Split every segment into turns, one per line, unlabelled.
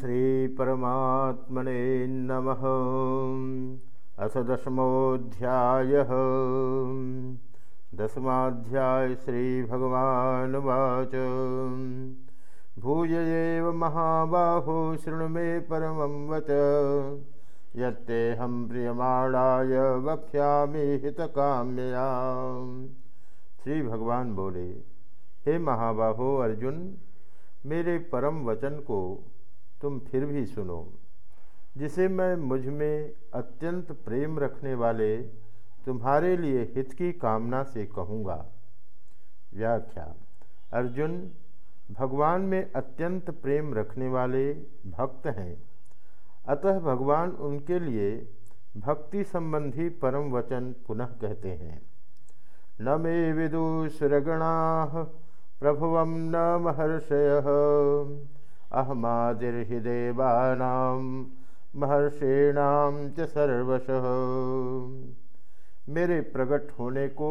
श्रीपरमात्मने नमः। अथ दशमोऽध्यायः दशमाध्याय श्रीभगवानुवाच। भूय एव महाबाहो, शृणु मे परमं वच। यत्तेऽहं प्रियमाणाय वक्ष्यामि हितकाम्यया। श्री भगवान बोले, हे महाबाहो अर्जुन, मेरे परम वचन को तुम फिर भी सुनो। जिसे मैं मुझमें अत्यंत प्रेम रखने वाले तुम्हारे लिए हित की कामना से कहूँगा। व्याख्या। अर्जुन, भगवान में अत्यंत प्रेम रखने वाले भक्त हैं। अतः भगवान उनके लिए भक्ति संबंधी परम वचन पुनः कहते हैं। न मे विदुषुरगणा प्रभुव न महर्षय। अहमादिर्हि देवानां महर्षीणां च सर्वशः। मेरे प्रकट होने को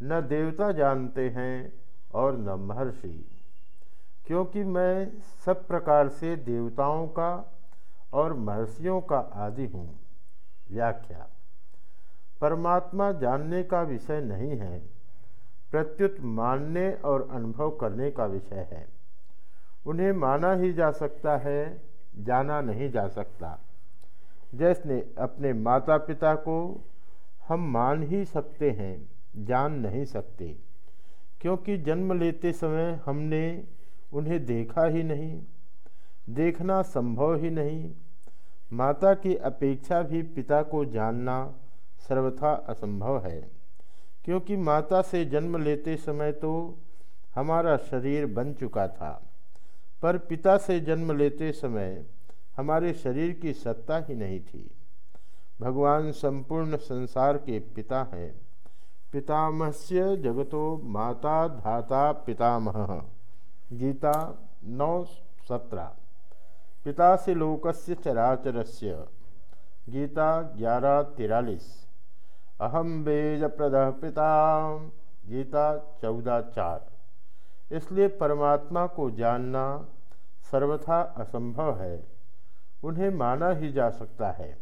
न देवता जानते हैं और न महर्षि, क्योंकि मैं सब प्रकार से देवताओं का और महर्षियों का आदि हूँ। व्याख्या, परमात्मा जानने का विषय नहीं है, प्रत्युत मानने और अनुभव करने का विषय है। उन्हें माना ही जा सकता है, जाना नहीं जा सकता। जैसे अपने माता पिता को, हम मान ही सकते हैं, जान नहीं सकते। क्योंकि जन्म लेते समय हमने उन्हें देखा ही नहीं, देखना संभव ही नहीं। माता की अपेक्षा भी पिता को जानना सर्वथा असंभव है। क्योंकि माता से जन्म लेते समय तो हमारा शरीर बन चुका था। पर पिता से जन्म लेते समय हमारे शरीर की सत्ता ही नहीं थी। भगवान संपूर्ण संसार के पिता हैं। पितामहस्य जगतो माता धाता पितामह। गीता नौ सत्रह। पिता से लोकस्य चराचरस्य। गीता ग्यारह तिरालीस। अहम बेज प्रद पिता। गीता चौदह चार। इसलिए परमात्मा को जानना सर्वथा असंभव है। उन्हें माना ही जा सकता है।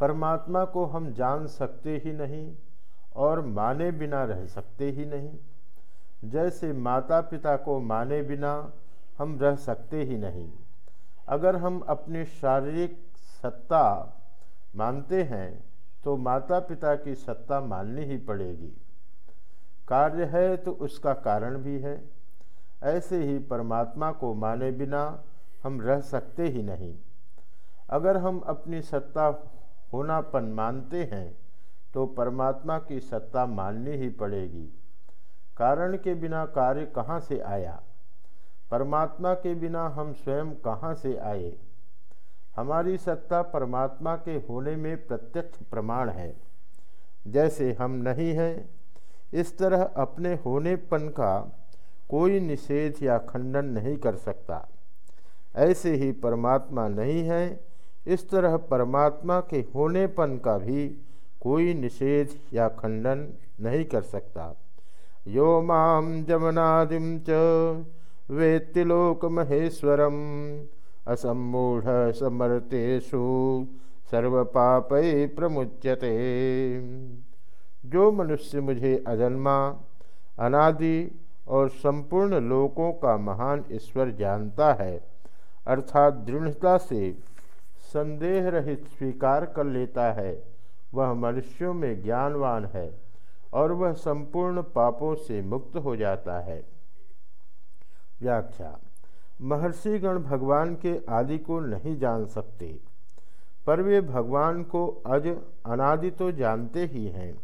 परमात्मा को हम जान सकते ही नहीं और माने बिना रह सकते ही नहीं। जैसे माता पिता को माने बिना हम रह सकते ही नहीं। अगर हम अपनी शारीरिक सत्ता मानते हैं तो माता पिता की सत्ता माननी ही पड़ेगी। कार्य है तो उसका कारण भी है। ऐसे ही परमात्मा को माने बिना हम रह सकते ही नहीं। अगर हम अपनी सत्ता होनापन मानते हैं तो परमात्मा की सत्ता माननी ही पड़ेगी। कारण के बिना कार्य कहाँ से आया? परमात्मा के बिना हम स्वयं कहाँ से आए? हमारी सत्ता परमात्मा के होने में प्रत्यक्ष प्रमाण है। जैसे हम नहीं हैं, इस तरह अपने होनेपन का कोई निषेध या खंडन नहीं कर सकता। ऐसे ही परमात्मा नहीं है, इस तरह परमात्मा के होनेपन का भी कोई निषेध या खंडन नहीं कर सकता। यो माम जमनादिम च वेत्तिलोक महेश्वरम असमूढ़ समर्तेषु सर्वपापय प्रमुच्यते। जो मनुष्य मुझे अजन्मा, अनादि और संपूर्ण लोकों का महान ईश्वर जानता है। अर्थात दृढ़ता से संदेह रहित स्वीकार कर लेता है। वह मनुष्यों में ज्ञानवान है और वह संपूर्ण पापों से मुक्त हो जाता है। व्याख्या। महर्षिगण भगवान के आदि को नहीं जान सकते, पर वे भगवान को अज अनादि तो जानते ही हैं।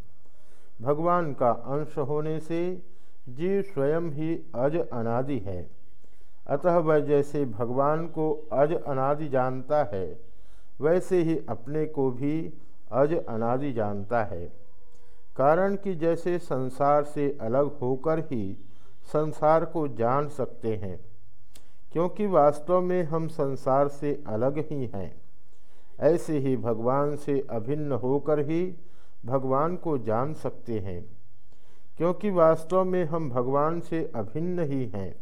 भगवान का अंश होने से जीव स्वयं ही अज अनादि है। अतः वह जैसे भगवान को अज अनादि जानता है, वैसे ही अपने को भी अज अनादि जानता है। कारण कि जैसे संसार से अलग होकर ही संसार को जान सकते हैं, क्योंकि वास्तव में हम संसार से अलग ही हैं। ऐसे ही भगवान से अभिन्न होकर ही भगवान को जान सकते हैं। क्योंकि वास्तव में हम भगवान से अभिन्न ही हैं।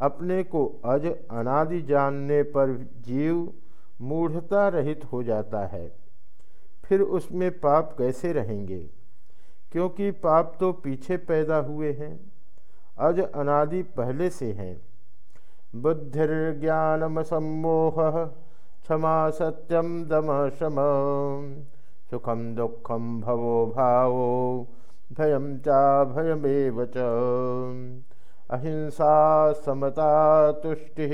अपने को अज अनादि जानने पर जीव मूढ़ता रहित हो जाता है। फिर उसमें पाप कैसे रहेंगे? क्योंकि पाप तो पीछे पैदा हुए हैं, अज अनादि पहले से हैं। बुद्धिर्ज्ञानम सम्मोह, क्षमा सत्यम दम शम सुखम दुखम भवो भावो। भयम चा भयमेव च। अहिंसा समता तुष्टि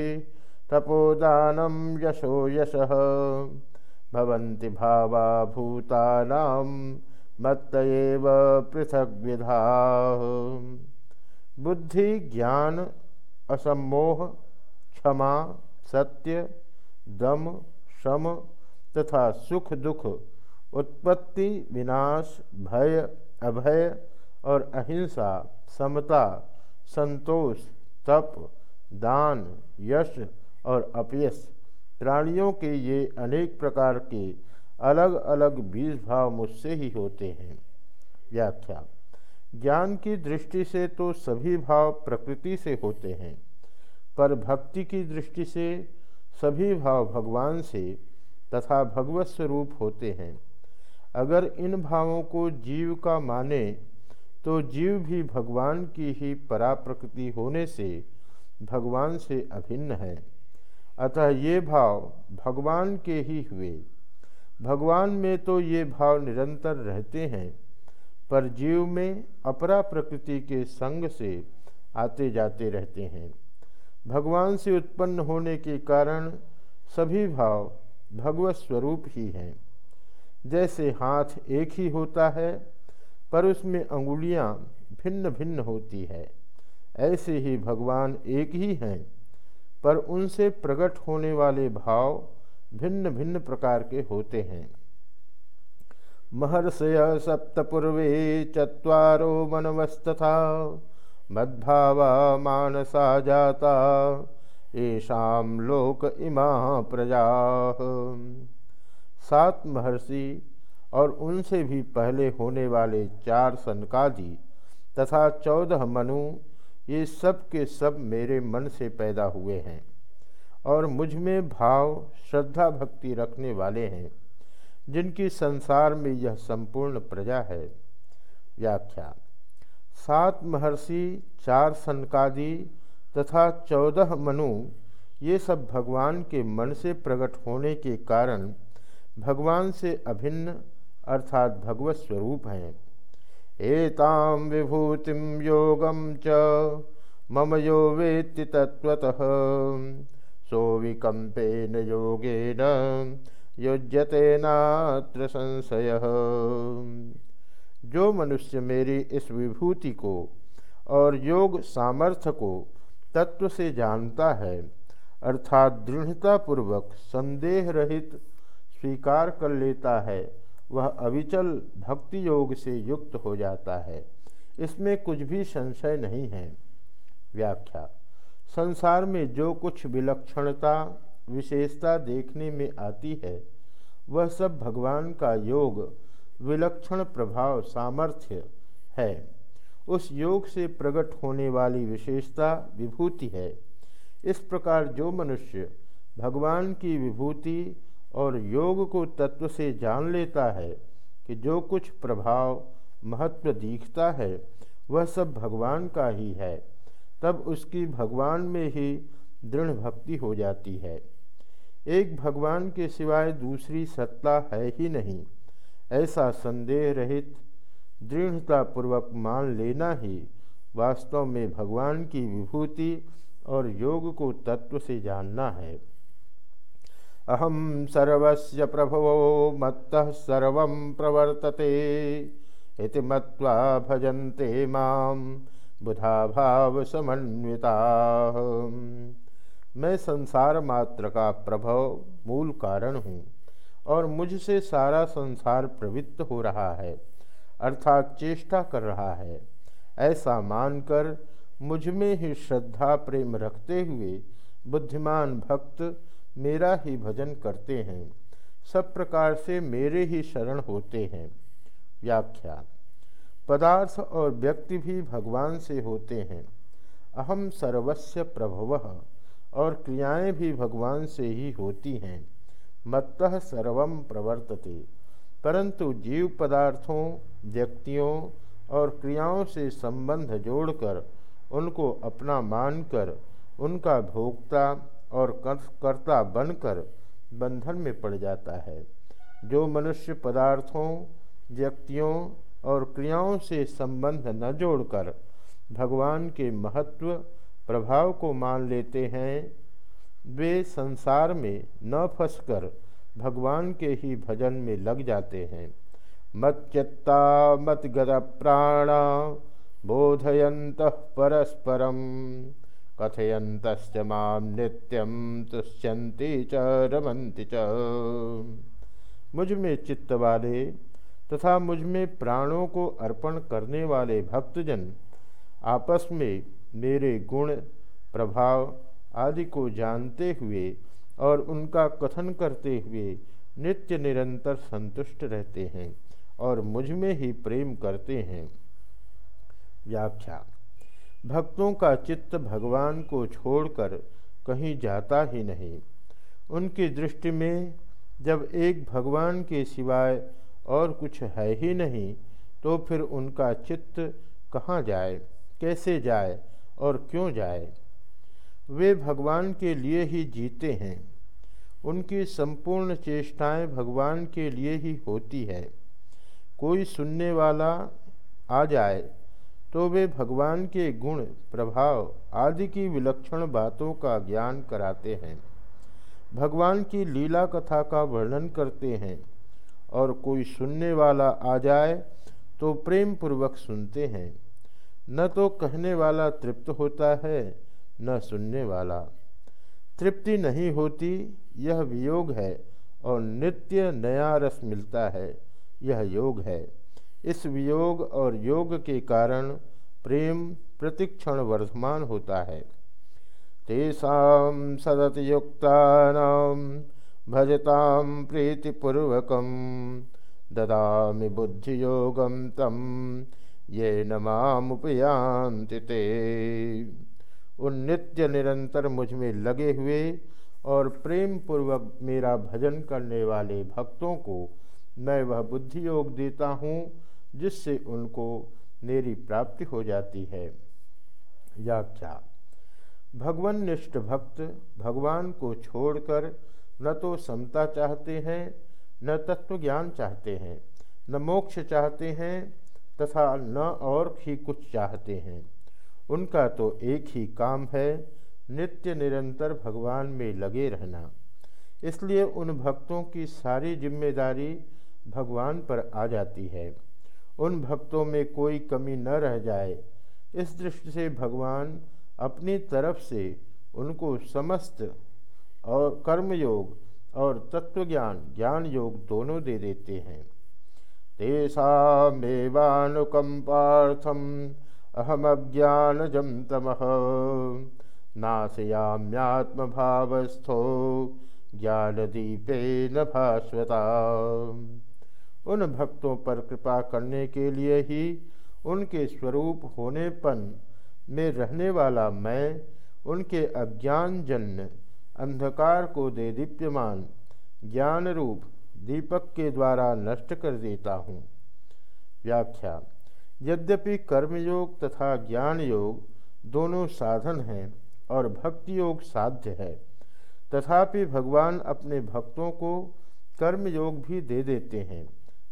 तपोदानम यशो यश। भवन्ति भावा भूतानां मत्त पृथक विधा बुद्धि, ज्ञान असमोह क्षमा, सत्य, दम, शम तथा सुख दुख, उत्पत्ति, विनाश, भय अभय और अहिंसा, समता, संतोष, तप, दान, यश और अपयश प्राणियों के ये अनेक प्रकार के अलग अलग बीज भाव मुझसे ही होते हैं। व्याख्या, ज्ञान की दृष्टि से तो सभी भाव प्रकृति से होते हैं, पर भक्ति की दृष्टि से सभी भाव भगवान से तथा भगवत स्वरूप होते हैं। अगर इन भावों को जीव का माने तो जीव भी भगवान की ही परा प्रकृति होने से भगवान से अभिन्न है। अतः ये भाव भगवान के ही हुए। भगवान में तो ये भाव निरंतर रहते हैं, पर जीव में अपरा प्रकृति के संग से आते जाते रहते हैं। भगवान से उत्पन्न होने के कारण सभी भाव भगवत स्वरूप ही हैं। जैसे हाथ एक ही होता है, पर उसमें अंगुलियाँ भिन्न भिन्न होती है। ऐसे ही भगवान एक ही हैं, पर उनसे प्रकट होने वाले भाव भिन्न भिन्न प्रकार के होते हैं। महर्षय सप्तपूर्वे चत्वारो मनवस्तथा मद्भावा मानसा जाता येषाम लोक इमा प्रजा। सात महर्षि और उनसे भी पहले होने वाले चार सनकादि तथा चौदह मनु, ये सब के सब मेरे मन से पैदा हुए हैं और मुझमें भाव, श्रद्धा, भक्ति रखने वाले हैं, जिनकी संसार में यह संपूर्ण प्रजा है। व्याख्या। सात महर्षि, चार सनकादि तथा चौदह मनु, ये सब भगवान के मन से प्रकट होने के कारण भगवान से अभिन्न अर्थात भगवत स्वरूप हैं। एताम विभूतिम योगम च, मम यो वेत्ति तत्वतः सोविकम्पेन योगेन युज्यते नात्र संशय। जो मनुष्य मेरी इस विभूति को और योग सामर्थ्य को तत्व से जानता है, अर्थात दृढ़तापूर्वक संदेह रहित स्वीकार कर लेता है, वह अविचल भक्ति योग से युक्त हो जाता है। इसमें कुछ भी संशय नहीं है। व्याख्या, संसार में जो कुछ विलक्षणता, विशेषता देखने में आती है, वह सब भगवान का योग, विलक्षण प्रभाव, सामर्थ्य है। उस योग से प्रकट होने वाली विशेषता विभूति है। इस प्रकार जो मनुष्य भगवान की विभूति और योग को तत्व से जान लेता है कि जो कुछ प्रभाव, महत्व दिखता है, वह सब भगवान का ही है। तब उसकी भगवान में ही दृढ़ भक्ति हो जाती है। एक भगवान के सिवाय दूसरी सत्ता है ही नहीं। ऐसा संदेह रहित, दृढ़तापूर्वक मान लेना ही वास्तव में भगवान की विभूति और योग को तत्व से जानना है। अहम सर्वस्य प्रभवो मत्तः सर्व प्रवर्तते इति मत्वा भजन्ते माम बुधा भाव समन्विता मैं संसार मात्र का प्रभव, मूल कारण हूँ और मुझसे सारा संसार प्रवृत्त हो रहा है, अर्थात चेष्टा कर रहा है। ऐसा मानकर मुझमें ही श्रद्धा, प्रेम रखते हुए बुद्धिमान भक्त मेरा ही भजन करते हैं। सब प्रकार से मेरे ही शरण होते हैं। व्याख्या। पदार्थ और व्यक्ति भी भगवान से होते हैं। अहम सर्वस्व प्रभव और क्रियाएँ भी भगवान से ही होती हैं। मत्त सर्वम प्रवर्तते। परंतु जीव पदार्थों, व्यक्तियों और क्रियाओं से संबंध जोड़कर उनको अपना मानकर उनका भोक्ता और कर्ता बनकर बंधन में पड़ जाता है। जो मनुष्य पदार्थों, व्यक्तियों और क्रियाओं से संबंध न जोड़कर भगवान के महत्व, प्रभाव को मान लेते हैं, वे संसार में न फंसकर भगवान के ही भजन में लग जाते हैं। मत मच्चत्ता मत गद प्राण बोधयंत परस्परम। कथयंत माम नित्यम तुष्यंती च रमंती च। मुझमें चित्त वाले तथा मुझमें प्राणों को अर्पण करने वाले भक्तजन, आपस में मेरे गुण, प्रभाव आदि को जानते हुए और उनका कथन करते हुए नित्य निरंतर संतुष्ट रहते हैं और मुझमें ही प्रेम करते हैं। व्याख्या। भक्तों का चित्त भगवान को छोड़कर कहीं जाता ही नहीं। उनकी दृष्टि में जब एक भगवान के सिवाय और कुछ है ही नहीं तो फिर उनका चित्त कहाँ जाए, कैसे जाए और क्यों जाए? वे भगवान के लिए ही जीते हैं। उनकी संपूर्ण चेष्टाएँ भगवान के लिए ही होती है। कोई सुनने वाला आ जाए तो वे भगवान के गुण, प्रभाव आदि की विलक्षण बातों का ज्ञान कराते हैं। भगवान की लीला कथा का वर्णन करते हैं और कोई सुनने वाला आ जाए तो प्रेम पूर्वक सुनते हैं। न तो कहने वाला तृप्त होता है, न सुनने वाला। तृप्ति नहीं होती, यह वियोग है और नित्य नया रस मिलता है, यह योग है। इस वियोग और योग के कारण प्रेम प्रतिक्षण वर्धमान होता है। तेषा सदतयुक्तानां भजतां प्रीतिपूर्वकं ददामि बुद्धियोगं तम ये न मामुपयांति ते। उन नित्य निरंतर मुझमें लगे हुए और प्रेम पूर्वक मेरा भजन करने वाले भक्तों को मैं वह बुद्धि योग देता हूँ जिससे उनको मेरी प्राप्ति हो जाती है। व्याख्या। भगवान निष्ठ भक्त भगवान को छोड़कर न तो समता चाहते हैं, न तत्व ज्ञान चाहते हैं, न मोक्ष चाहते हैं तथा न और ही कुछ चाहते हैं। उनका तो एक ही काम है, नित्य निरंतर भगवान में लगे रहना। इसलिए उन भक्तों की सारी ज़िम्मेदारी भगवान पर आ जाती है। उन भक्तों में कोई कमी न रह जाए। इस दृष्टि से भगवान अपनी तरफ़ से उनको समस्त और कर्मयोग और तत्वज्ञान ज्ञान योग दोनों दे देते हैं। तेषामेवानुकंपार्थम अहमज्ञानजम तम। नाशयाम्यात्म भावस्थो ज्ञानदीपेन भास्वता। उन भक्तों पर कृपा करने के लिए ही उनके स्वरूप होनेपन में रहने वाला मैं, उनके अज्ञान जन्य अंधकार को दे दीप्यमान ज्ञान रूप दीपक के द्वारा नष्ट कर देता हूँ। व्याख्या, यद्यपि कर्मयोग तथा ज्ञान योग दोनों साधन हैं और भक्ति योग साध्य है, तथापि भगवान अपने भक्तों को कर्म योग भी दे देते हैं।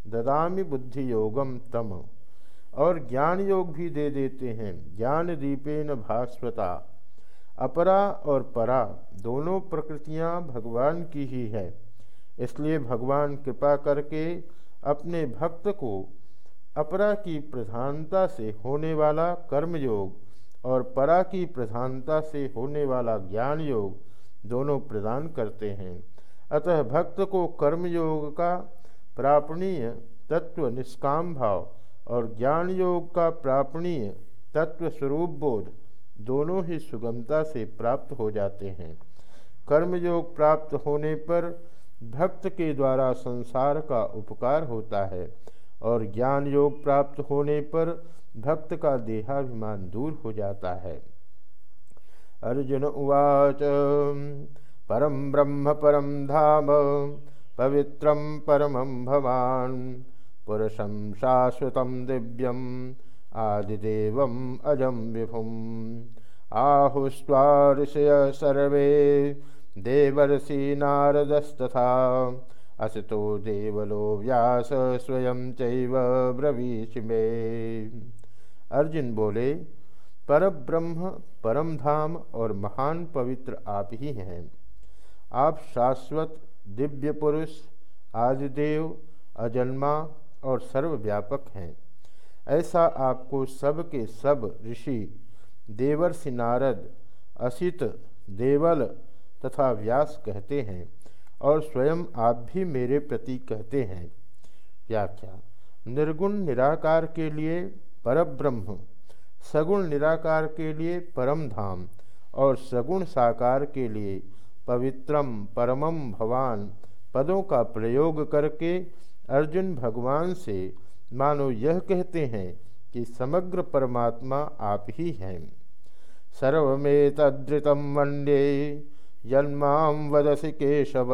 ददामी बुद्धि योगम तम। और ज्ञान योग भी दे देते हैं। ज्ञान दीपेन भास्वता। अपरा और परा दोनों प्रकृतियाँ भगवान की ही है। इसलिए भगवान कृपा करके अपने भक्त को अपरा की प्रधानता से होने वाला कर्म योग और परा की प्रधानता से होने वाला ज्ञान योग दोनों प्रदान करते हैं। अतः भक्त को कर्म योग का प्रापणीय तत्व निष्काम भाव और ज्ञान योग का प्रापणीय तत्व स्वरूप बोध दोनों ही सुगमता से प्राप्त हो जाते हैं। कर्मयोग प्राप्त होने पर भक्त के द्वारा संसार का उपकार होता है और ज्ञान योग प्राप्त होने पर भक्त का देहाभिमान दूर हो जाता है। अर्जुन उवाच, परम ब्रह्म परम धाम पवित्रं परमं भवान्, पुरुषं शाश्वतं दिव्यम् आदिदेवम् अजं विभुम्। आहुस्त्वा ऋषय सर्वे, देवर्षि नारदस्तथा, असतो देवलो व्यास स्वयं चैव ब्रवीषि मे। अर्जुन बोले पर ब्रह्म परम धाम और महान पवित्र आप ही हैं। आप शाश्वत दिव्य पुरुष, आदिदेव, अजन्मा और सर्वव्यापक हैं। ऐसा आपको सब के सब ऋषि, देवर्षि नारद, असित, देवल तथा व्यास कहते हैं और स्वयं आप भी मेरे प्रति कहते हैं। व्याख्या, निर्गुण निराकार के लिए परब्रह्म, सगुण निराकार के लिए परम धाम और सगुण साकार के लिए पवित्रम परमम भवान। पदों का प्रयोग करके अर्जुन भगवान से, मानो यह कहते हैं कि समग्र परमात्मा आप ही हैं। सर्वेतम वंडे जन्माम वदसी केशव।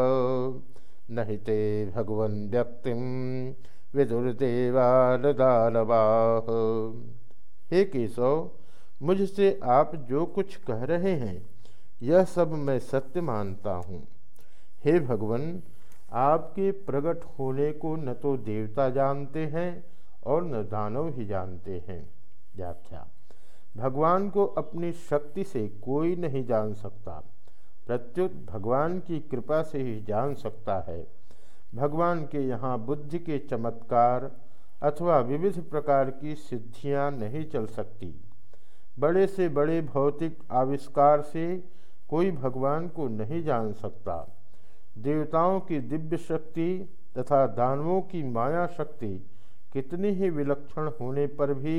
नहीं ते भगवन व्यक्ति विदुर्देवालदालवाह हे केशव, मुझसे आप जो कुछ कह रहे हैं यह सब मैं सत्य मानता हूँ। हे भगवान, आपके प्रकट होने को न तो देवता जानते हैं और न दानव ही जानते हैं। व्याख्या। भगवान को अपनी शक्ति से कोई नहीं जान सकता। प्रत्युत भगवान की कृपा से ही जान सकता है। भगवान के यहाँ बुद्धि के चमत्कार अथवा विविध प्रकार की सिद्धियाँ नहीं चल सकती। बड़े से बड़े भौतिक आविष्कार से कोई भगवान को नहीं जान सकता। देवताओं की दिव्य शक्ति तथा दानवों की माया शक्ति कितनी ही विलक्षण होने पर भी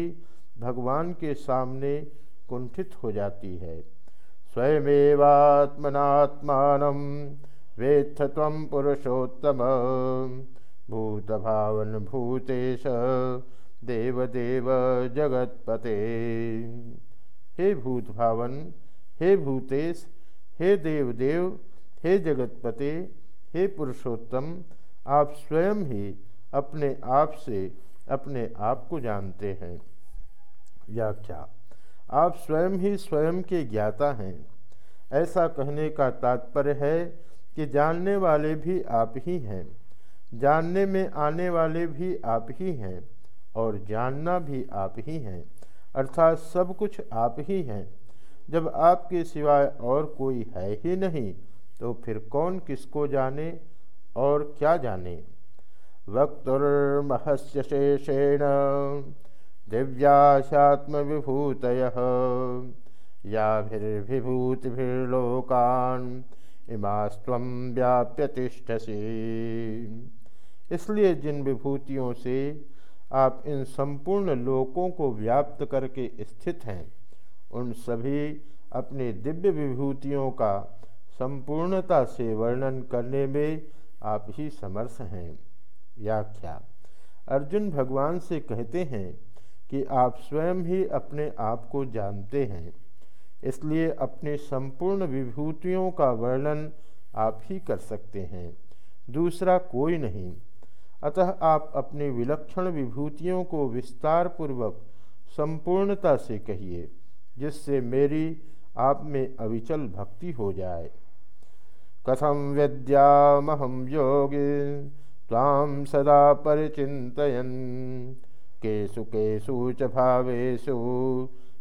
भगवान के सामने कुंठित हो जाती है। स्वयमेवात्मनात्मान वेत्थ तम पुरुषोत्तम भूत भावन भूतेश, देवदेव जगतपते। हे भूत भावन हे भूतेश हे देवदेव, हे जगतपते, हे पुरुषोत्तम, आप स्वयं ही अपने आप से अपने आप को जानते हैं। व्याख्या, आप स्वयं ही स्वयं के ज्ञाता हैं। ऐसा कहने का तात्पर्य है कि जानने वाले भी आप ही हैं, जानने में आने वाले भी आप ही हैं और जानना भी आप ही हैं, अर्थात सब कुछ आप ही हैं। जब आपके सिवाय और कोई है ही नहीं तो फिर कौन किसको जाने और क्या जाने? वक्तुर्महस्य शेषेण दिव्याशात्म विभूत याभिर्विभूतिभिर्लोकान् इमास्व व्याप्य तिष्ठसी। इसलिए जिन विभूतियों से आप इन संपूर्ण लोकों को व्याप्त करके स्थित हैं उन सभी अपनी दिव्य विभूतियों का संपूर्णता से वर्णन करने में आप ही समर्थ हैं। व्याख्या। अर्जुन भगवान से कहते हैं कि आप स्वयं ही अपने आप को जानते हैं, इसलिए अपने संपूर्ण विभूतियों का वर्णन आप ही कर सकते हैं, दूसरा कोई नहीं। अतः आप अपनी विलक्षण विभूतियों को विस्तार पूर्वक संपूर्णता से कहिए। जिससे मेरी आप में अविचल भक्ति हो जाए। कथम विद्यामहम योगी ताम सदा परिचितयन केशु केशु च भावेशु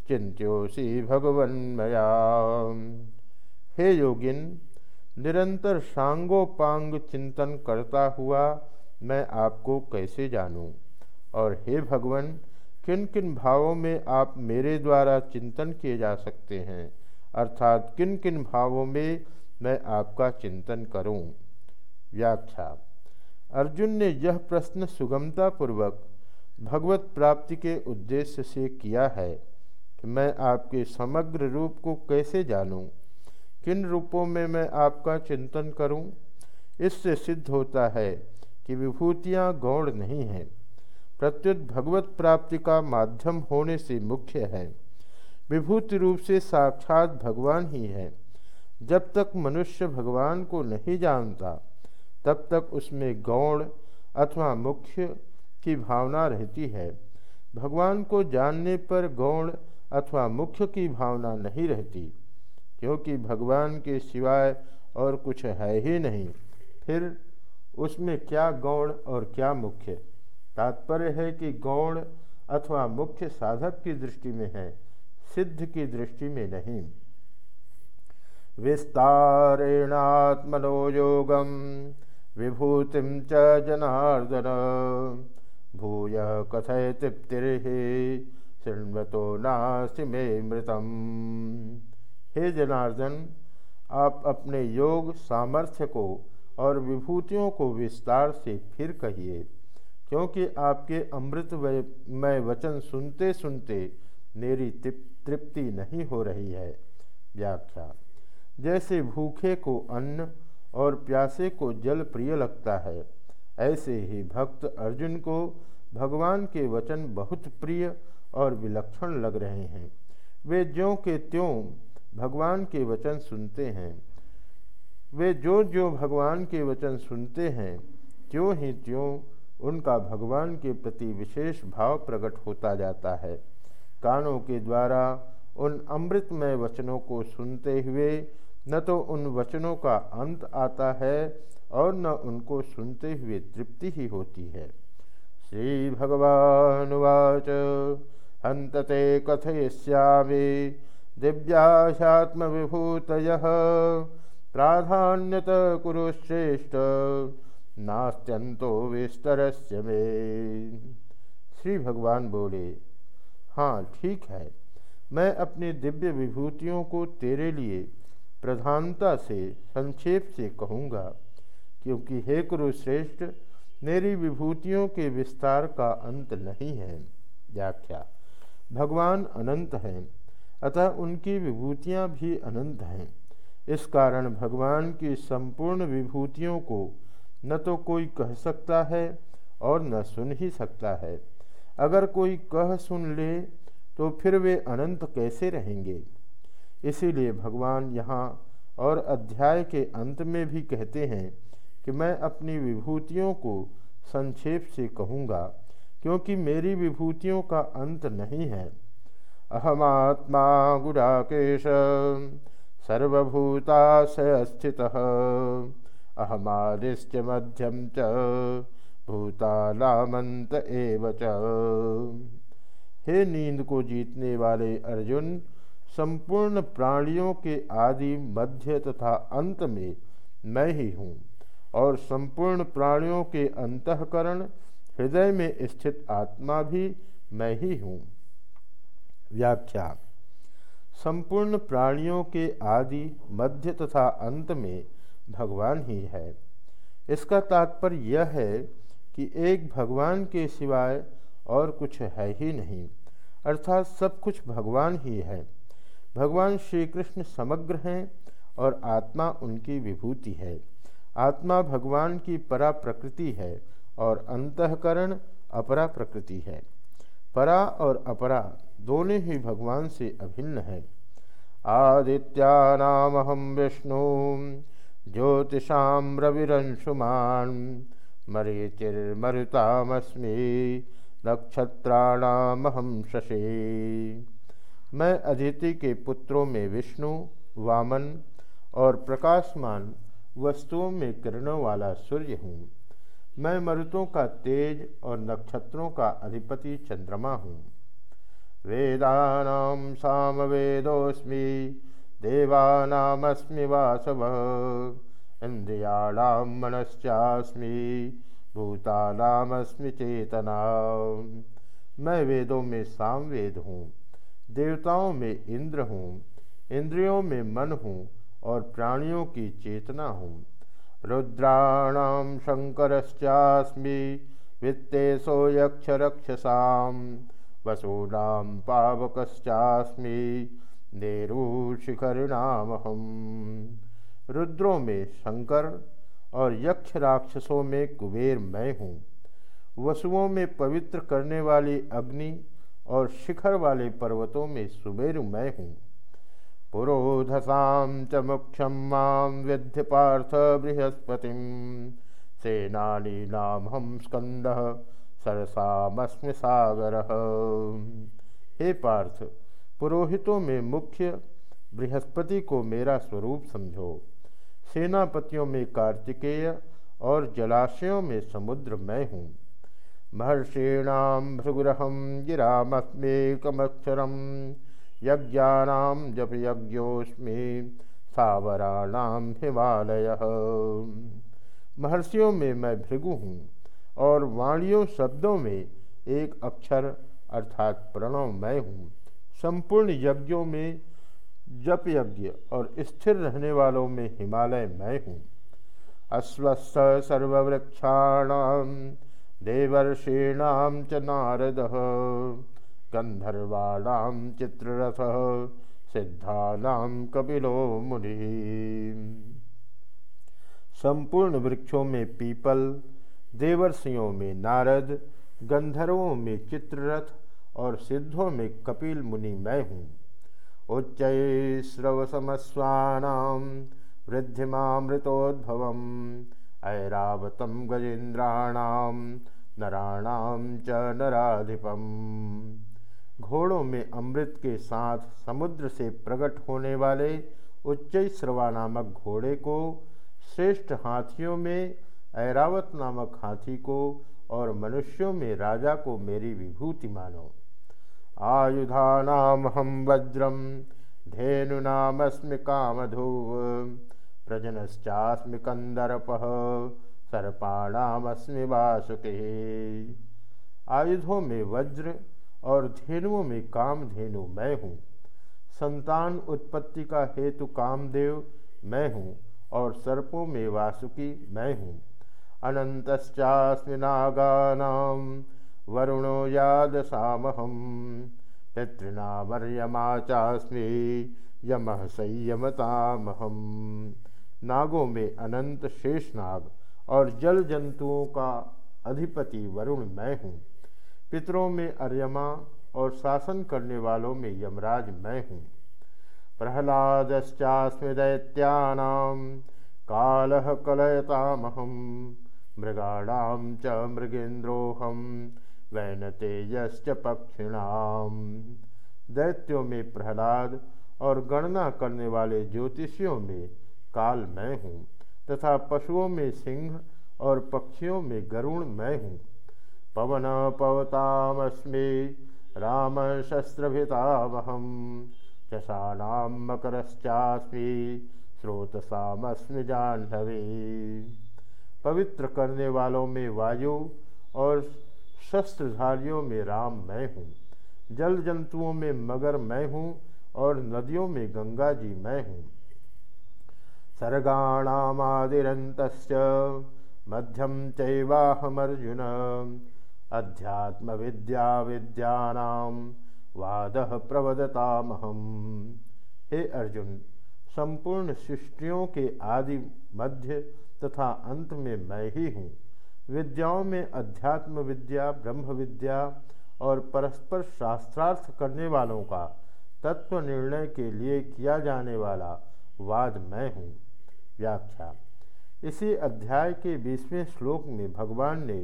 चिंत्योसी भगवन्मया हे योगिन, निरंतर सांगोपांग चिंतन करता हुआ मैं आपको कैसे जानूं? और हे भगवान किन किन भावों में आप मेरे द्वारा चिंतन किए जा सकते हैं अर्थात किन किन भावों में मैं आपका चिंतन करूँ? व्याख्या अर्जुन ने यह प्रश्न सुगमतापूर्वक भगवत प्राप्ति के उद्देश्य से किया है कि मैं आपके समग्र रूप को कैसे जानूं? किन रूपों में मैं आपका चिंतन करूँ? इससे सिद्ध होता है कि विभूतियाँ गौण नहीं हैं प्रत्युत भगवत प्राप्ति का माध्यम होने से मुख्य है। विभूति रूप से साक्षात भगवान ही है। जब तक मनुष्य भगवान को नहीं जानता, तब तक उसमें गौण अथवा मुख्य की भावना रहती है। भगवान को जानने पर गौण अथवा मुख्य की भावना नहीं रहती, क्योंकि भगवान के सिवाय और कुछ है ही नहीं। फिर उसमें क्या गौण और क्या मुख्य? तात्पर्य है कि गौण अथवा मुख्य साधक की दृष्टि में है, सिद्ध की दृष्टि में नहीं। विस्तारेणात्मनो योगम विभूतिम च जनार्दन। भूय कथय तृप्तिर्हि, शृण्वतो नास्ति मे मृतम। हे जनार्दन, आप अपने योग सामर्थ्य को और विभूतियों को विस्तार से फिर कहिए। क्योंकि आपके अमृत मैं वचन सुनते सुनते मेरी तृप्ति नहीं हो रही है। व्याख्या। जैसे भूखे को अन्न और प्यासे को जल प्रिय लगता है, ऐसे ही भक्त अर्जुन को भगवान के वचन बहुत प्रिय और विलक्षण लग रहे हैं। वे ज्यों के त्यों भगवान के वचन सुनते हैं। वे जो जो भगवान के वचन सुनते हैं, त्यों ही त्यों उनका भगवान के प्रति विशेष भाव प्रकट होता जाता है। कानों के द्वारा उन अमृतमय वचनों को सुनते हुए न तो उन वचनों का अंत आता है और न उनको सुनते हुए तृप्ति ही होती है। श्री भगवानुवाच हंतते कथयिष्यामि दिव्याशात्म विभूत प्राधान्यत कुरुश्रेष्ठ नास्त्यंतो विस्तरस्य में। श्री भगवान बोले हाँ ठीक है। मैं अपनी दिव्य विभूतियों को तेरे लिए प्रधानता से, संक्षेप से कहूँगा, क्योंकि हे कुरुश्रेष्ठ, मेरी विभूतियों के विस्तार का अंत नहीं है। व्याख्या, भगवान अनंत हैं, अतः उनकी विभूतियाँ भी अनंत हैं। इस कारण भगवान की संपूर्ण विभूतियों को न तो कोई कह सकता है और न सुन ही सकता है। अगर कोई कह सुन ले तो फिर वे अनंत कैसे रहेंगे? इसीलिए भगवान यहाँ और अध्याय के अंत में भी कहते हैं कि मैं अपनी विभूतियों को संक्षेप से कहूँगा, क्योंकि मेरी विभूतियों का अंत नहीं है। अहमात्मा गुडाकेश सर्वभूताशय स्थित। अहमादिश्च मध्यम च भूतालामंत एव च। हे नींद को जीतने वाले अर्जुन, संपूर्ण प्राणियों के आदि मध्य तथा अंत में मैं ही हूँ और संपूर्ण प्राणियों के अंतकरण, हृदय में स्थित आत्मा भी मैं ही हूँ। व्याख्या। संपूर्ण प्राणियों के आदि मध्य तथा अंत में भगवान ही है। इसका तात्पर्य यह है कि एक भगवान के सिवाय और कुछ है ही नहीं, अर्थात सब कुछ भगवान ही है। भगवान श्री कृष्ण समग्र हैं और आत्मा उनकी विभूति है। आत्मा भगवान की परा प्रकृति है और अंतकरण अपरा प्रकृति है। परा और अपरा दोनों ही भगवान से अभिन्न है। आदित्यानामहम विष्णु ज्योतिषा रविरंशुमान मरीचिर्मरुतामस्मी नक्षत्राणामहम शशि। मैं अदिति के पुत्रों में विष्णु, वामन और प्रकाशमान वस्तुओं में किरणों वाला सूर्य हूँ। मैं मरुतों का तेज और नक्षत्रों का अधिपति चंद्रमा हूँ। वेदानाम साम वेदोस्मी देवानामस्मि वासव इंद्रियाणाम मनश्चास्मि, भूतानामस्मि चेतना मैं वेदों में सामवेद हूँ, देवताओं में इंद्र हूँ, इंद्रियों में मन हूँ और प्राणियों की चेतना हूँ। रुद्राणाम शंकरश्चास्मि वित्तेशो यक्ष रक्षसाम वसूनाम पावकश्चास्मि नेरुशिखरिणाम हम रुद्रों में शंकर और यक्ष राक्षसों में कुबेर मैं हूँ। वसुओं में पवित्र करने वाली अग्नि और शिखर वाले पर्वतों में सुमेरु मैं हूँ। पुरोधसां च मुख्यम माँ विद्य पार्थ बृहस्पति। सेनानीनाम हम स्कंद सरसामस्मि सागर। हे पार्थ पुरोहितों में मुख्य बृहस्पति को मेरा स्वरूप समझो। सेनापतियों में कार्तिकेय और जलाशयों में समुद्र मैं हूँ। महर्षीणाम भृगुरहम गिरामस्मेकमक्षरम यज्ञानाम जप यज्ञोस्मे सावराणाम हिमालय। महर्षियों में मैं भृगु हूँ और वाणियों शब्दों में एक अक्षर अर्थात प्रणव मैं हूँ। संपूर्ण यज्ञों में, जप यज्ञ और स्थिर रहने वालों में हिमालय मैं हूँ। अस्वस्थ सर्ववृक्षाण, देवर्षीणां च नारदः गन्धर्वाणां चित्ररथः, सिद्धानां कपिलो मुनि। संपूर्ण वृक्षों में पीपल, देवर्षियों में नारद, गंधर्वों में चित्ररथ और सिद्धों में कपिल मुनि मैं हूँ। उच्च श्रवसमस्वाणाम वृद्धिमामृतोद्भव ऐरावतम गजेन्द्राणाम नराणाम च नराधिपम घोड़ों में अमृत के साथ समुद्र से प्रकट होने वाले उच्च श्रवा नामक घोड़े को, श्रेष्ठ हाथियों में, ऐरावत नामक हाथी को और मनुष्यों में राजा को मेरी विभूति मानो। आयुधानाम हम वज्रम धेनुनामस्मि कामधूव प्रजनश्चास्मि कंदर्प सर्पाणामस्मि वासुके आयुधों में वज्र और धेनुओं में कामधेनु मैं हूँ। संतान उत्पत्ति का हेतु कामदेव मैं हूँ और सर्पों में वासुकी मैं हूँ। अनंतश्चास्मि नागानाम वरुणो यादसामहम पितृनामर्यमा चास्मि यम संयमतामहम नागों में अनंत शेषनाग और जल जंतुओं का अधिपति वरुण मैं हूँ। पितरों में अर्यमा और शासन करने वालों में यमराज मैं हूँ। प्रहलादश्चास्मि दैत्यानाम काल कलयतामहम मृगाणाम च मृगेन्द्रोहम वैनतेजश्च पक्षिणाम दैत्यों में प्रहलाद और गणना करने वाले ज्योतिषियों में काल मैं हूँ, तथा पशुओं में सिंह और पक्षियों में गरुण मैं हूँ। पवन पवतामस्मे, राम शस्त्रभितावहम चषाणाम मकरश्चास्मी, स्रोतसामस्मि जाह्नवी। पवित्र करने वालों में वायु और शस्त्रधारियों में राम मैं हूँ। जल जंतुओं में मगर मैं हूँ और नदियों में गंगा जी मैं हूँ। सर्गाणामादिरंत मध्यम चैवाहमर्जुन। अध्यात्म विद्या विद्यानाम वाद प्रवदतामहम। हे अर्जुन, संपूर्ण सृष्टियों के आदि मध्य तथा अंत में मैं ही हूँ। विद्याओं में अध्यात्म विद्या, ब्रह्म विद्या और परस्पर शास्त्रार्थ करने वालों का तत्व निर्णय के लिए किया जाने वाला वाद मैं हूँ। व्याख्या। इसी अध्याय के बीसवें श्लोक में भगवान ने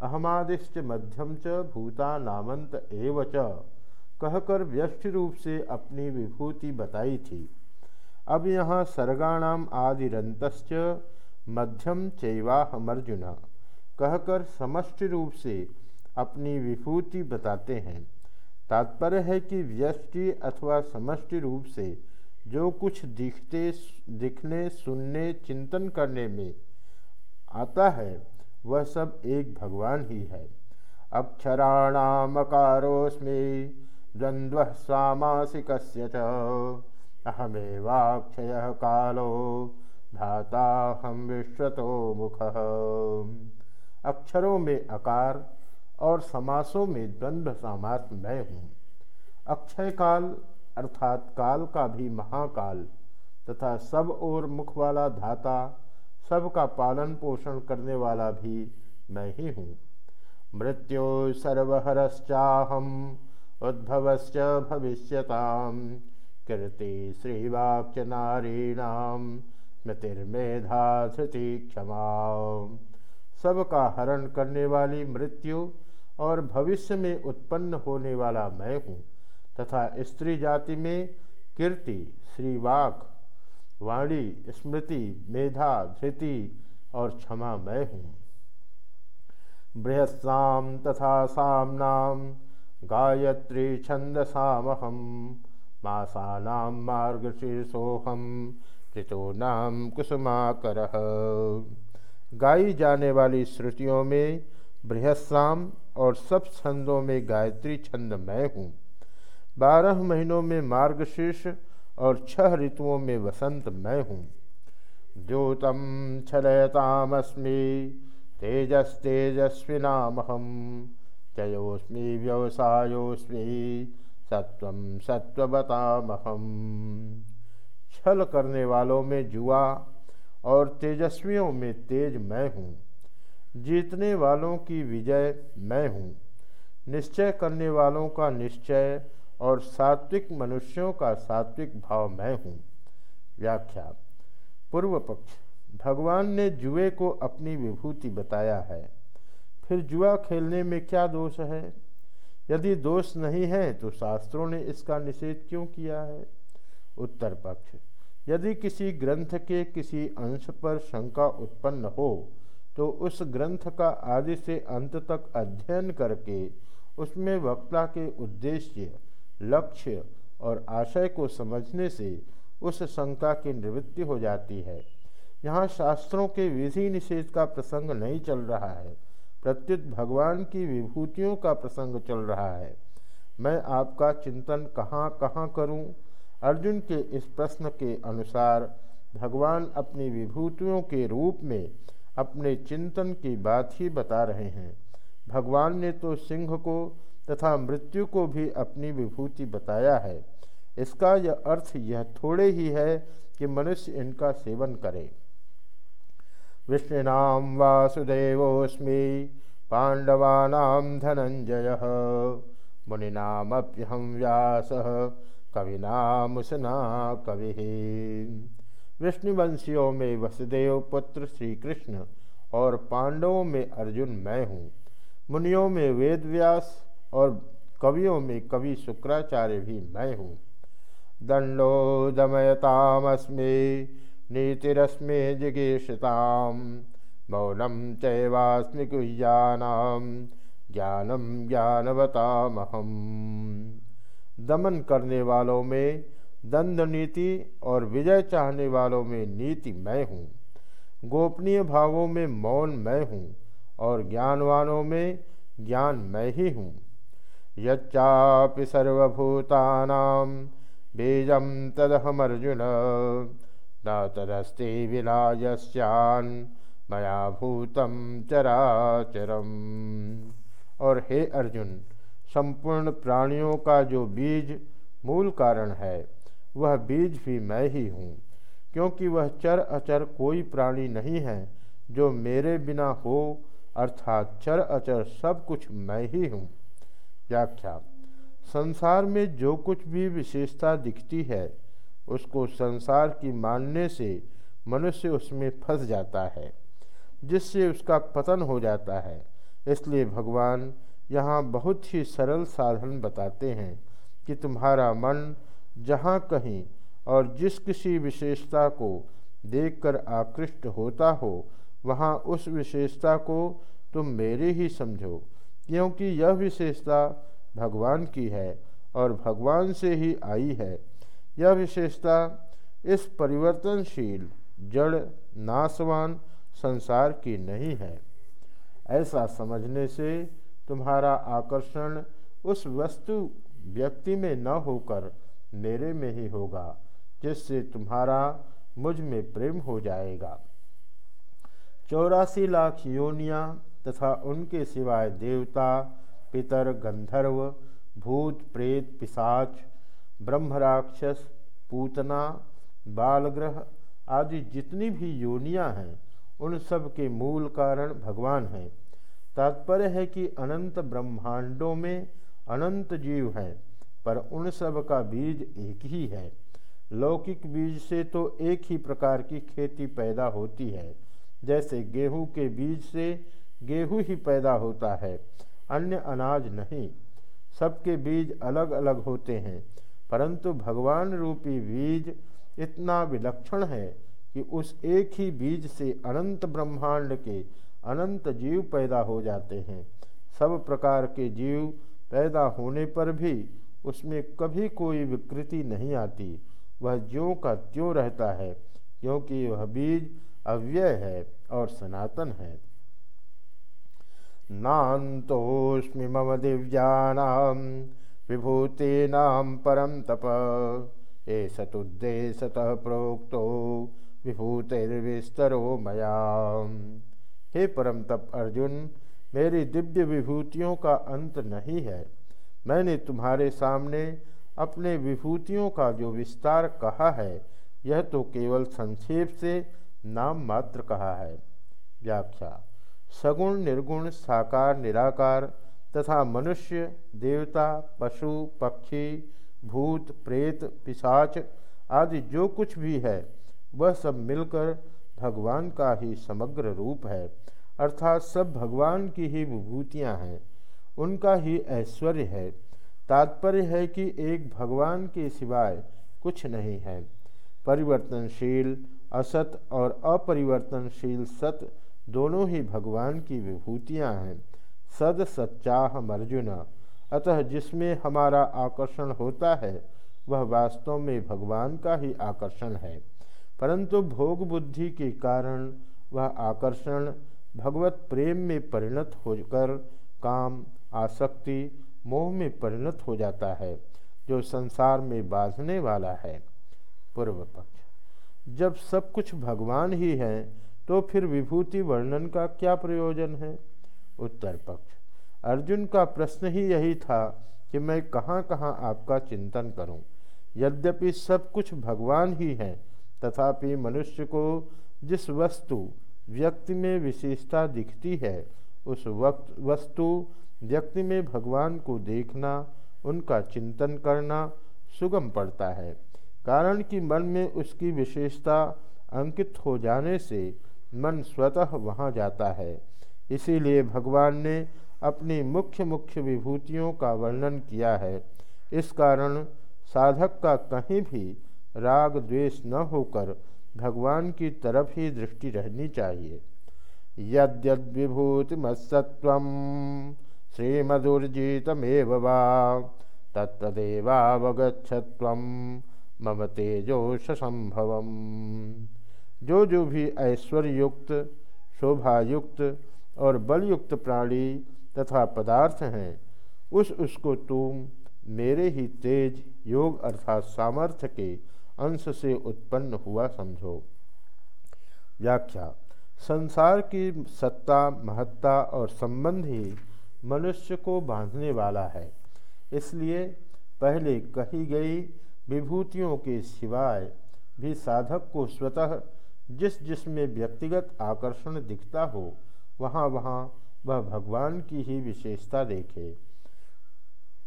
अहमादिश्च मध्यम च भूता नामंत एव च कहकर व्यस्त रूप से अपनी विभूति बताई थी। अब यहाँ सर्गाणाम आदिरंतश्च मध्यम चैवाहमर्जुन। कहकर समष्टि रूप से अपनी विभूति बताते हैं। तात्पर्य है कि व्यष्टि अथवा समष्टि रूप से जो कुछ दिखते दिखने, सुनने, चिंतन करने में आता है, वह सब एक भगवान ही है। अक्षराणामकारोस्मी द्वंद्व सामासिक अहमेवाक्षय कालो धाता हम विश्वतो मुख। अक्षरों में आकार और समासों में द्वंद्व समास मैं हूँ। अक्षय काल अर्थात काल का भी महाकाल तथा सब और मुख वाला धाता, सबका पालन पोषण करने वाला भी मैं ही हूँ। मृत्यु सर्वहरश्चाहम उद्भवश्च भविष्यताम कीर्ति श्रीवाक्य नारीणाम स्मृतिर्मेधा धृति क्षमा सबका हरण करने वाली मृत्यु और भविष्य में उत्पन्न होने वाला मैं हूँ, तथा स्त्री जाति में कीर्ति, श्रीवाक, वाणी, स्मृति, मेधा, धृति और क्षमा मैं हूँ। बृहस्साम तथा सामनाम गायत्री छंदसामहम मासानाम मार्गशीर्षोहम ऋतूनाम कुसुमाकर। गाई जाने वाली श्रुतियों में, बृहस्साम और सब छंदों में गायत्री छंद मैं हूँ। बारह महीनों में मार्गशीर्ष और छह ऋतुओं में वसंत मैं हूँ। द्योतम छलयतामस्मी तेजस्तेजस्विनामहम जयोस्मी व्यवसायोस्मी, सत्व सत्वतामहम छल करने वालों में जुआ और तेजस्वियों में तेज मैं हूँ। जीतने वालों की विजय मैं हूँ। निश्चय करने वालों का निश्चय और सात्विक मनुष्यों का सात्विक भाव मैं हूँ। व्याख्या। पूर्व पक्ष। भगवान ने जुए को अपनी विभूति बताया है। फिर जुआ खेलने में क्या दोष है? यदि दोष नहीं है तो शास्त्रों ने इसका निषेध क्यों किया है? उत्तर पक्ष। यदि किसी ग्रंथ के किसी अंश पर शंका उत्पन्न हो तो उस ग्रंथ का आदि से अंत तक अध्ययन करके उसमें वक्ता के उद्देश्य, लक्ष्य और आशय को समझने से उस शंका की निवृत्ति हो जाती है। यहाँ शास्त्रों के विधि निषेध का प्रसंग नहीं चल रहा है। प्रत्युत भगवान की विभूतियों का प्रसंग चल रहा है। मैं आपका चिंतन कहाँ कहाँ करूँ? अर्जुन के इस प्रश्न के अनुसार भगवान अपनी विभूतियों के रूप में अपने चिंतन की बात ही बता रहे हैं। भगवान ने तो सिंह को तथा मृत्यु को भी अपनी विभूति बताया है। इसका यह अर्थ यह थोड़े ही है कि मनुष्य इनका सेवन करे। विष्णुनाम वासुदेवोस्मी पांडवानाम धनंजय मुनिनामप्यहम व्यास कविनामुसना कवि विष्णुवंशियों में वसुदेव पुत्र श्री कृष्ण और पांडवों में अर्जुन मैं हूँ। मुनियों में वेद व्यास और कवियों में कवि शुक्राचार्य भी मैं हूँ। दंडो दमयतामस्मे, नीतिरस्मे जिगीषताम, मौनम चैवास्मि गुह्यानाम, ज्ञानम ज्ञानवतामहम। दमन करने वालों में, दंड नीति और विजय चाहने वालों में नीति मैं हूँ। गोपनीय भावों में मौन मैं हूँ और ज्ञानवानों में ज्ञान मैं ही हूँ। यच्चापि सर्वभूतानां बीजं तदहमर्जुन, न तदस्ति विना यस्यान् मया भूतम चराचरम। और हे अर्जुन संपूर्ण प्राणियों का जो बीज मूल कारण है, वह बीज भी मैं ही हूँ। क्योंकि वह चर अचर कोई प्राणी नहीं है, जो मेरे बिना हो, अर्थात चर अचर सब कुछ मैं ही हूँ। व्याख्या। संसार में जो कुछ भी विशेषता दिखती है, उसको संसार की मानने से मनुष्य उसमें फंस जाता है, जिससे उसका पतन हो जाता है। इसलिए भगवान यहाँ बहुत ही सरल साधन बताते हैं कि तुम्हारा मन जहाँ कहीं और जिस किसी विशेषता को देखकर आकृष्ट होता हो, वहाँ उस विशेषता को तुम मेरे ही समझो, क्योंकि यह विशेषता भगवान की है और भगवान से ही आई है। यह विशेषता इस परिवर्तनशील, जड़ नासवान संसार की नहीं है। ऐसा समझने से तुम्हारा आकर्षण उस वस्तु व्यक्ति में न होकर मेरे में ही होगा, जिससे तुम्हारा मुझमें प्रेम हो जाएगा। चौरासी लाख योनिया तथा उनके सिवाय देवता, पितर, गंधर्व, भूत, प्रेत, पिशाच, ब्रह्मराक्षस, पूतना, बालग्रह आदि जितनी भी योनियाँ हैं, उन सब के मूल कारण भगवान हैं। तात्पर्य है कि अनंत ब्रह्मांडों में अनंत जीव हैं, पर उन सब का बीज एक ही है। लौकिक बीज से तो एक ही प्रकार की खेती पैदा होती है। जैसे गेहूँ के बीज से गेहूँ ही पैदा होता है, अन्य अनाज नहीं। सबके बीज अलग अलग होते हैं, परंतु भगवान रूपी बीज इतना विलक्षण है कि उस एक ही बीज से अनंत ब्रह्मांड के अनंत जीव पैदा हो जाते हैं। सब प्रकार के जीव पैदा होने पर भी उसमें कभी कोई विकृति नहीं आती। वह ज्यों का त्यों रहता है, क्योंकि वह बीज अव्यय है और सनातन है। नान्तोऽस्मि मम दिव्यानां विभूतीनां परम तप। एष तुद्देशतः प्रोक्तो विभूतिर्विस्तरो मया हे परम तप अर्जुन, मेरी दिव्य विभूतियों का अंत नहीं है। मैंने तुम्हारे सामने अपने विभूतियों का जो विस्तार कहा है, यह तो केवल संक्षेप से नाम मात्र कहा है। व्याख्या। सगुण, निर्गुण, साकार, निराकार तथा मनुष्य, देवता, पशु, पक्षी, भूत, प्रेत, पिशाच आदि जो कुछ भी है, वह सब मिलकर भगवान का ही समग्र रूप है, अर्थात सब भगवान की ही विभूतियाँ हैं, उनका ही ऐश्वर्य है। तात्पर्य है कि एक भगवान के सिवाय कुछ नहीं है। परिवर्तनशील, असत और अपरिवर्तनशील सत दोनों ही भगवान की विभूतियाँ हैं। सद सच्चाह अर्जुन अतः जिसमें हमारा आकर्षण होता है, वह वास्तव में भगवान का ही आकर्षण है। परंतु भोग बुद्धि के कारण वह आकर्षण भगवत प्रेम में परिणत होकर काम, आसक्ति, मोह में परिणत हो जाता है, जो संसार में बांधने वाला है। पूर्व पक्ष। जब सब कुछ भगवान ही है तो फिर विभूति वर्णन का क्या प्रयोजन है? उत्तर पक्ष। अर्जुन का प्रश्न ही यही था कि मैं कहाँ कहाँ आपका चिंतन करूँ? यद्यपि सब कुछ भगवान ही है तथापि मनुष्य को जिस वस्तु व्यक्ति में विशेषता दिखती है, उस वक्त, वस्तु व्यक्ति में भगवान को देखना, उनका चिंतन करना सुगम पड़ता है। कारण कि मन में उसकी विशेषता अंकित हो जाने से मन स्वतः वहाँ जाता है। इसीलिए भगवान ने अपनी मुख्य मुख्य विभूतियों का वर्णन किया है। इस कारण साधक का कहीं भी राग द्वेष न होकर भगवान की तरफ़ ही दृष्टि रहनी चाहिए। यद्यद विभूतिमत्सत्व श्रीमधुर्जितमेव वा तत्देवावगछत्व मम तेजोश संभवम जो जो भी ऐश्वर्युक्त, शोभायुक्त और बलयुक्त प्राणी तथा पदार्थ हैं, उस उसको तुम मेरे ही तेज योग अर्थात सामर्थ्य के अंश से उत्पन्न हुआ समझो। व्याख्या, संसार की सत्ता, महत्ता और संबंध ही मनुष्य को बांधने वाला है। इसलिए पहले कही गई विभूतियों के सिवाय भी साधक को स्वतः जिस जिसमें व्यक्तिगत आकर्षण दिखता हो, वहाँ वहाँ वह भगवान की ही विशेषता देखे।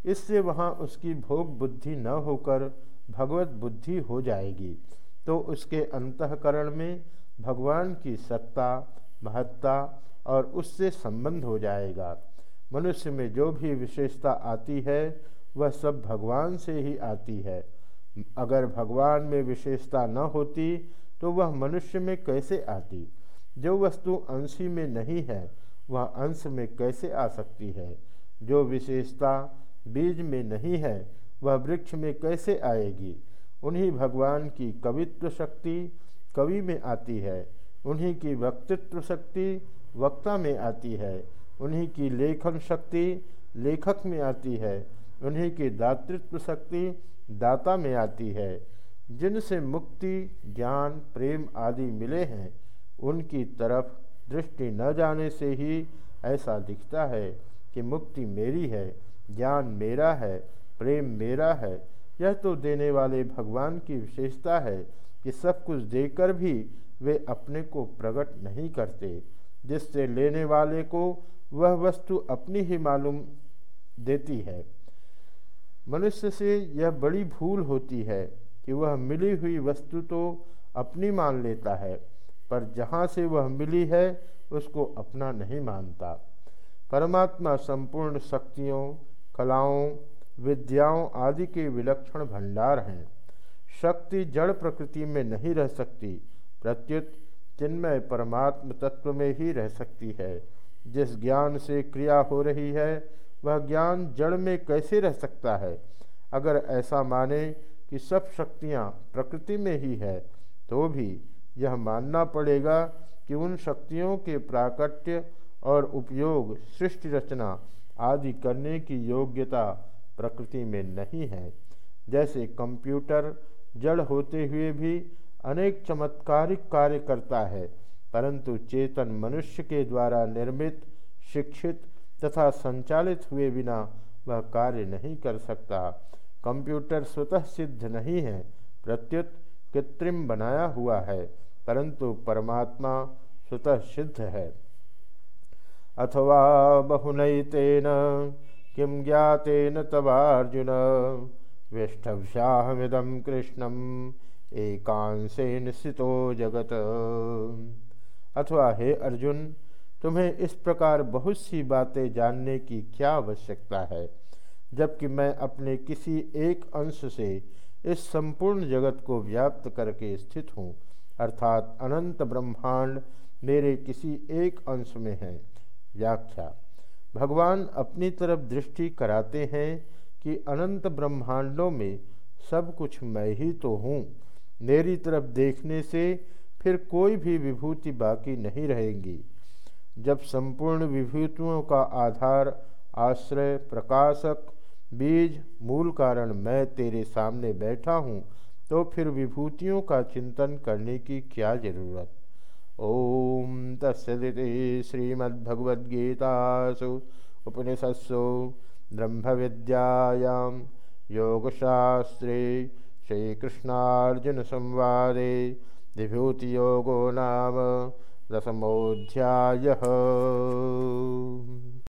इससे वहाँ उसकी भोग बुद्धि न होकर भगवत बुद्धि हो जाएगी। तो उसके अंतकरण में भगवान की सत्ता, महत्ता और उससे संबंध हो जाएगा। मनुष्य में जो भी विशेषता आती है, वह सब भगवान से ही आती है। अगर भगवान में विशेषता न होती तो वह मनुष्य में कैसे आती? जो वस्तु अंशी में नहीं है, वह अंश में कैसे आ सकती है? जो विशेषता बीज में नहीं है वह वृक्ष में कैसे आएगी? उन्हीं भगवान की कवित्व शक्ति कवि में आती है, उन्हीं की वक्तृत्व शक्ति वक्ता में आती है, उन्हीं की लेखन शक्ति लेखक में आती है, उन्हीं की दातृत्व शक्ति दाता में आती है। जिनसे मुक्ति, ज्ञान, प्रेम आदि मिले हैं, उनकी तरफ़ दृष्टि न जाने से ही ऐसा दिखता है कि मुक्ति मेरी है, ज्ञान मेरा है प्रेम मेरा है। यह तो देने वाले भगवान की विशेषता है कि सब कुछ देकर भी वे अपने को प्रकट नहीं करते। जिससे लेने वाले को वह वस्तु अपनी ही मालूम देती है। मनुष्य से यह बड़ी भूल होती है कि वह मिली हुई वस्तु तो अपनी मान लेता है, पर जहाँ से वह मिली है, उसको अपना नहीं मानता। परमात्मा संपूर्ण शक्तियों, कलाओं विद्याओं आदि के विलक्षण भंडार हैं। शक्ति जड़ प्रकृति में नहीं रह सकती, प्रत्युत चिन्मय परमात्म तत्व में ही रह सकती है। जिस ज्ञान से क्रिया हो रही है, वह ज्ञान जड़ में कैसे रह सकता है? अगर ऐसा माने कि सब शक्तियाँ प्रकृति में ही है तो भी यह मानना पड़ेगा कि उन शक्तियों के प्राकट्य और उपयोग, सृष्टि रचना आदि करने की योग्यता प्रकृति में नहीं है। जैसे कंप्यूटर जड़ होते हुए भी अनेक चमत्कारिक कार्य करता है, परंतु चेतन मनुष्य के द्वारा निर्मित, शिक्षित तथा संचालित हुए बिना वह कार्य नहीं कर सकता। कंप्यूटर स्वतः सिद्ध नहीं है, प्रत्युत कृत्रिम बनाया हुआ है, परंतु परमात्मा स्वतः सिद्ध है। अथवा बहुनैतेन किं ज्ञातेन तवार्जुन? विष्ठव्याहमिदं कृष्णम एकांशेन स्थितो जगत। अथवा, हे अर्जुन, तुम्हें इस प्रकार बहुत सी बातें जानने की क्या आवश्यकता है, जबकि मैं अपने किसी एक अंश से इस संपूर्ण जगत को व्याप्त करके स्थित हूँ, अर्थात अनंत ब्रह्मांड मेरे किसी एक अंश में है। व्याख्या। भगवान अपनी तरफ़ दृष्टि कराते हैं कि अनंत ब्रह्मांडों में सब कुछ मैं ही तो हूँ। मेरी तरफ़ देखने से फिर कोई भी विभूति बाकी नहीं रहेगी। जब संपूर्ण विभूतियों का आधार, आश्रय, प्रकाशक, बीज, मूल कारण मैं तेरे सामने बैठा हूँ तो फिर विभूतियों का चिंतन करने की क्या ज़रूरत? ओम तस्दी श्रीमद्भगवद्गीतासु उपनिषत्सु ब्रह्म विद्यायां योगशास्त्रे श्रीकृष्णार्जुन संवादे विभूतियोगो नाम दशमोऽध्यायः